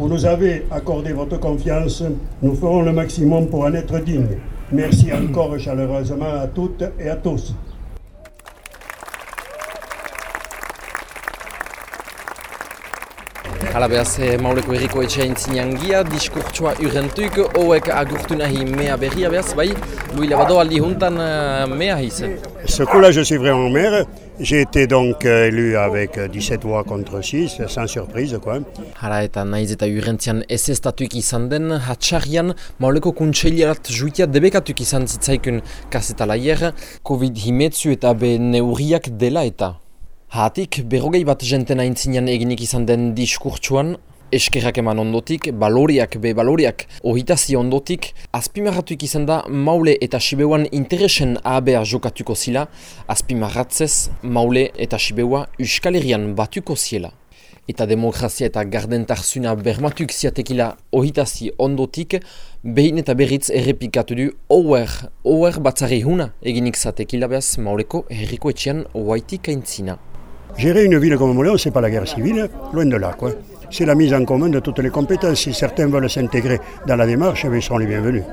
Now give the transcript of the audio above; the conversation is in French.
Vous nous avez accordé votre confiance. Nous ferons le maximum pour en être dignes. Merci encore chaleureusement à toutes et à tous. Mauleko herriko etxea intzinean gia, diskurtsua urrentuik, hoek agurtu nahi mea berria behaz, bai, Louis Lavado aldi juntan mea hiz. Ce coup-là, je suis vraiment maire. J'ai été donc euh, élu avec 17 voix contre 6, sans surprise quoi. Hala eta naiz eta urrentzian ez estatuik izan den, hatxarrian, mauleko kuntseiliarat juitia debekatuk izan zitzaikun kasetalaier, COVID-19 eta be neurriak dela eta. Hatik, berrogei bat jenten aintzinean eginik izan den diskurtsuan, eskerrak eman ondotik, baloriak be baloriak ohitazi ondotik, azpimarratuik izan da maule eta sibeuan interesen ahabea jokatuko zila, azpimarratzez maule eta sibeua uskalerian batuko ziela. Eta demokrazia eta gardentarzuna bermatuk ziatekila ohitazi ondotik, behin eta berriz errepikatu du ouer, ouer batzari huna eginik zatekila behaz mauleko herriko etxean oaitik aintzina. Gérer une ville comme Moulin, ce n'est pas la guerre civile, loin de là. quoi. C'est la mise en commun de toutes les compétences. Si certains veulent s'intégrer dans la démarche, eh ils seront les bienvenus.